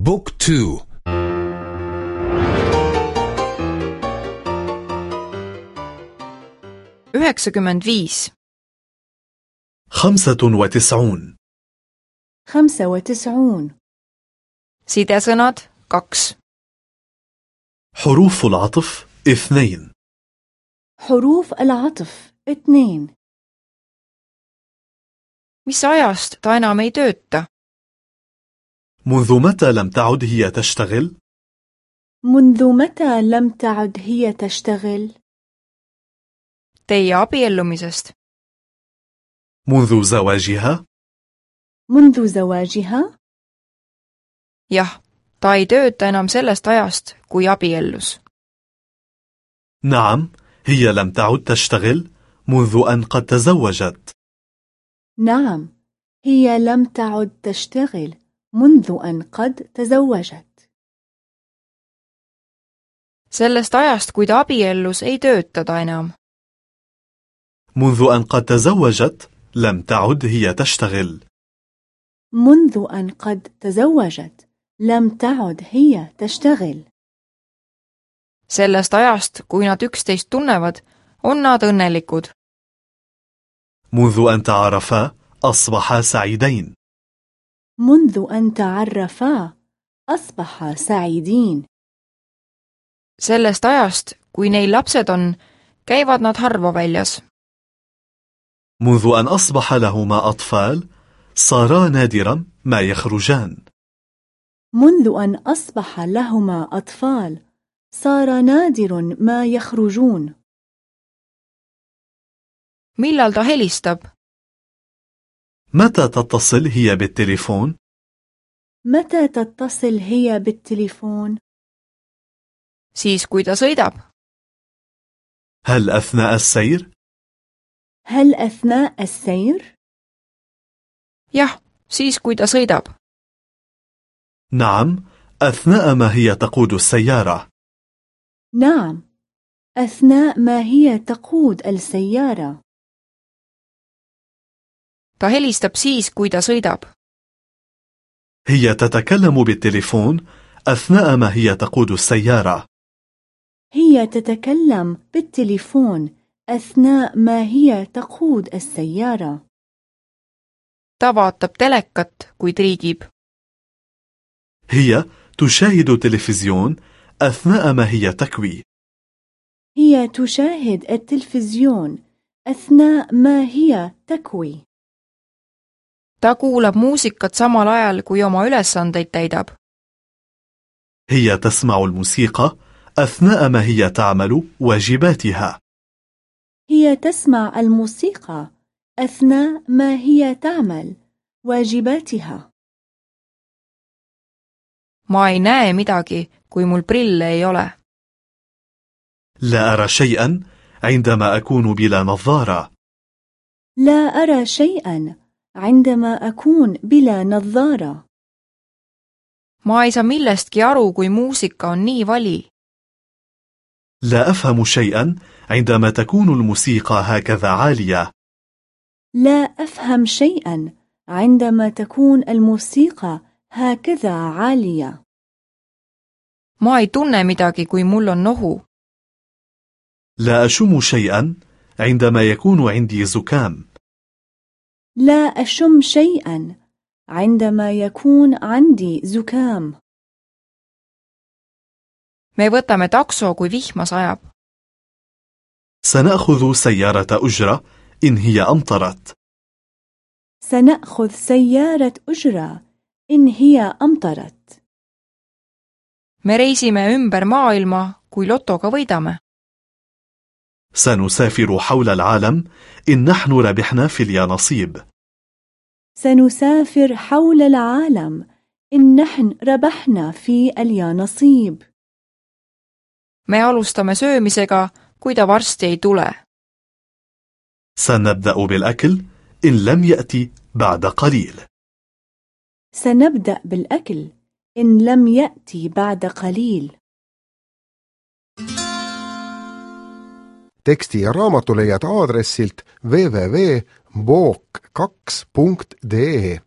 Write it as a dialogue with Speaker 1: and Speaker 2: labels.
Speaker 1: بوك تو
Speaker 2: üheksakümmend viis ,
Speaker 3: خمسة وتسعون
Speaker 4: خمسة وتسعون
Speaker 2: sidesõnad kaks ,
Speaker 3: حروف العطف اثنين
Speaker 4: حروف العطف اثنين
Speaker 2: mis ajast ta enam ei tööta ?
Speaker 3: منذ متى لم تعد هي تشتغل؟
Speaker 4: منذ متى لم تعد هي تشتغل؟
Speaker 2: Teie abiellumisest.
Speaker 3: منذ زواجها؟
Speaker 4: منذ زواجها؟
Speaker 2: jah, ta ei tööta enam sellest ajast, kui abiellus.
Speaker 3: نعم هي لم تعد تشتغل منذ أن قد تزوجت
Speaker 4: نعم هي لم تعد تشتغل منذ أن قد تزوجت
Speaker 2: sellest ajast, kui ta abiellus, ei tööta ta enam.
Speaker 3: منذ أن قد تزوجت لم تعد هي تشتغل
Speaker 4: منذ أن قد تزوجت لم تعد هي تشتغل
Speaker 2: sellest ajast, kui nad üksteist tunnevad, on nad õnnelikud.
Speaker 3: منذ أن تعرفا أصبحا سعيدين
Speaker 4: منذ أن تعرفا أصبحا سعيدين
Speaker 2: sellest ajast, kui neil lapsed on, käivad nad harva väljas.
Speaker 3: منذ أن أصبح لهما أطفال صارا نادرا ما يخرجان
Speaker 4: منذ أن أصبح لهما أطفال صار نادر ما يخرجون
Speaker 2: millal ta helistab?
Speaker 3: متى تتصل هي بالتليفون؟
Speaker 4: متى تتصل هي بالتليفون؟
Speaker 2: siis, kui ta sõidab.
Speaker 3: هل أثناء السير؟
Speaker 4: هل أثناء السير؟
Speaker 2: jah, siis, kui ta sõidab.
Speaker 3: نعم أثناء ما هي تقود السيارة
Speaker 4: نعم أثناء ما هي تقود السيارة
Speaker 2: ta helistab siis, kui ta sõidab.
Speaker 3: هي تتكلم بالتليفون أثناء ما هي تقود السيارة
Speaker 4: هي تتكلم بالتليفون أثناء ما هي تقود السيارة
Speaker 2: ta vaatab telekat, kui triigib.
Speaker 3: هي تشاهد تلفزيون أثناء ما هي تكوي
Speaker 4: هي تشاهد التلفزيون أثناء ما هي تكوي
Speaker 2: ta kuulab muusikat samal ajal, kui oma ülesandeid täidab.
Speaker 3: هي تسمع الموسيقى أثناء ما هي تعمل واجباتها
Speaker 4: هي تسمع الموسيقى أثناء ما هي تعمل واجباتها
Speaker 2: ma ei näe midagi, kui mul prille ei ole.
Speaker 3: لا أرى شيئا عندما أكون بلا نظارة
Speaker 4: لا أرى شيئا عندما أكون بلا نظارة
Speaker 2: ma ei saa millestki aru, kui muusika on nii vali.
Speaker 3: لا أفهم شيئا عندما تكون الموسيقى هكذا عالية
Speaker 4: لا أفهم شيئا عندما تكون الموسيقى هكذا عالية
Speaker 2: ma ei tunne midagi, kui mul on nohu.
Speaker 3: لا أشم شيئا عندما يكون عندي زكام
Speaker 4: لا أشم شيئا عندما يكون عندي زكام
Speaker 2: me võtame takso, kui vihma sajab.
Speaker 3: سنأخذ سيارة أجرة إن هي أمطرت
Speaker 4: سنأخذ سيارة أجرة إن هي أمطرت
Speaker 2: me reisime ümber maailma, kui lotoga võidame.
Speaker 3: سنسافر حول العالم إن نحن ربحنا في اليانصيب
Speaker 4: سنسافر حول العالم إن نحن ربحنا في اليانصيب.
Speaker 2: Me alustame söömisega, kui ta varsti ei tule.
Speaker 3: سنبدأ بالأكل إن لم يأتي بعد قليل.
Speaker 4: سنبدأ بالأكل إن لم يأتي بعد قليل.
Speaker 5: Teksti ja raamatu leiad aadressilt www.book2.de